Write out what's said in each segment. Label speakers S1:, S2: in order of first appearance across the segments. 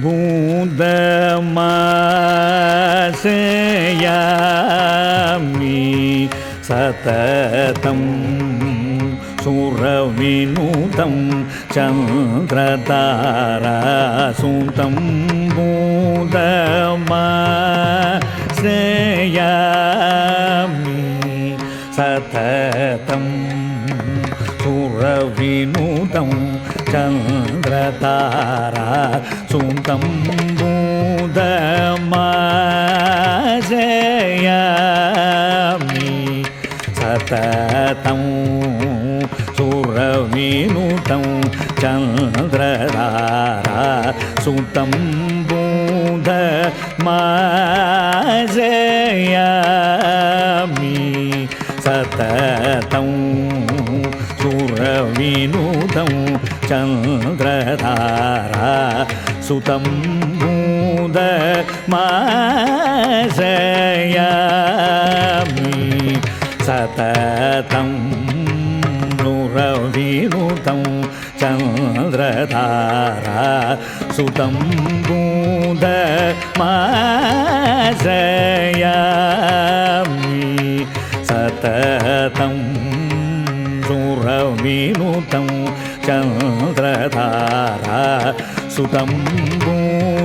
S1: Bunda é mar பூதமாசயாமி சததம் சுரவினுதம் சந்திரதாராசுதம் பூதமாசயாமி சததம் சுரவினுதம் சந்திரதாரா சுந்தம் उदमाजयामि सततं सुरविनुतं चन्द्रधारा सुतं बुधमाजयामि सततं सुरविनुतं चन्द्रधारा सुतं பூத மாசயாமி சததம் நுரவினுதம் சந்திரதாரா சுதம் பூத மாசயாமி சததம் சுரவினுதம் சந்திரதாரா சுதம் பூதமாசயாமி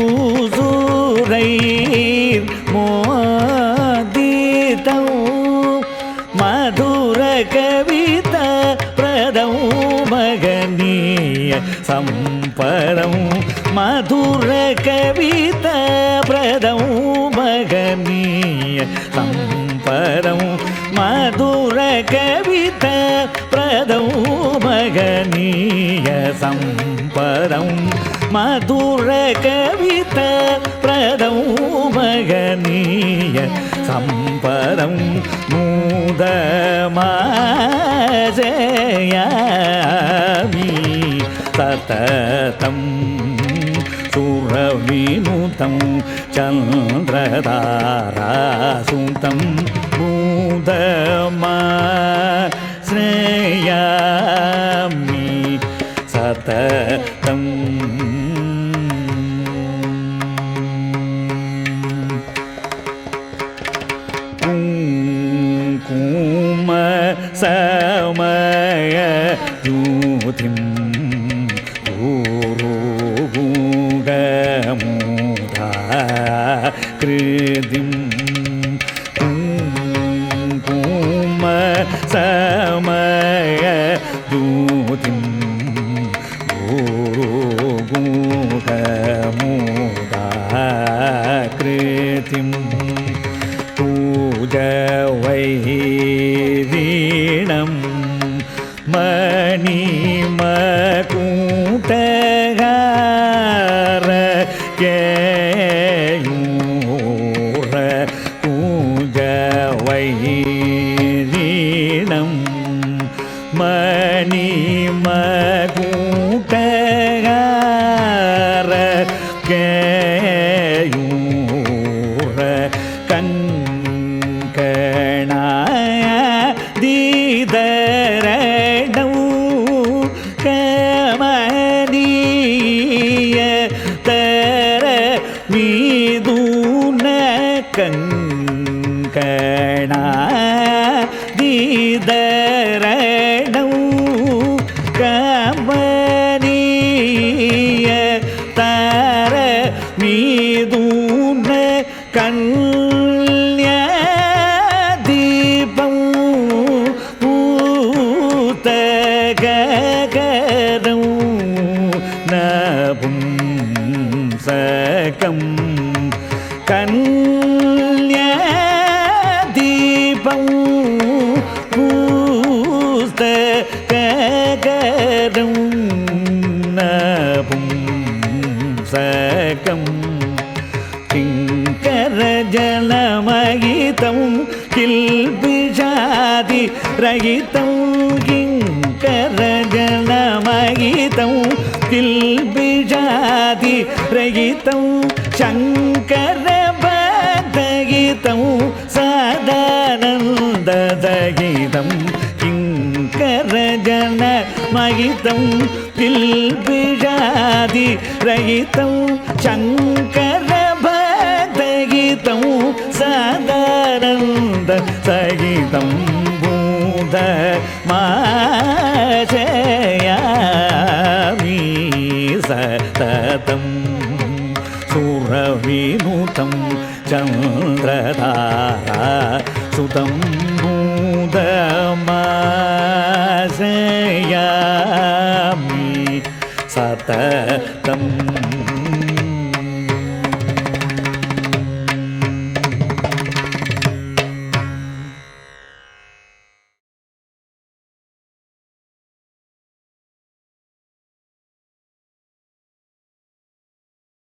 S1: பூசூரை மோதிதம் மதுர கவித பிரதம் மகனீய சம்பரம் மதுர கவித பிரதம் மகனீய சம்பரம் மதுர கவித மகனீய சம்பரம் மதுர கவித பிரதம் மகனீய சம்பரம் மூதமாசயாமி சததம் சுரவினுதம் சந்திரதாராசுதம் பூதமாஸ்ரயாமி சததம் குங்கும സമയ ജൂതിം കൃതിം പൂമ സമയ ദൂതിം ഗുരുഗുണമൂ മണി മകൂട്ടകാര കേയൂറ കൺകണായ ദീതരടൂ കമനീയ തര വീതൂന കൺകണായ ദീതര കണ്യദീപം പൂതകരം നപും സകം. കണ്യദീപം പൂസ്തകരം നപും സകം. जनमहितं किल्बिजा रहितं किङ्करजनमहितं जनमागीतौ रहितं रयितौ शङ्करभदगित किङ्करजनमहितं दगितम् रहितं शङ्कर பூத சகிதம் பூத மாசயாமி சததம் சூரவிநூதம் சந்திரதாரா சுதம் பூத மாசயாமி சததம்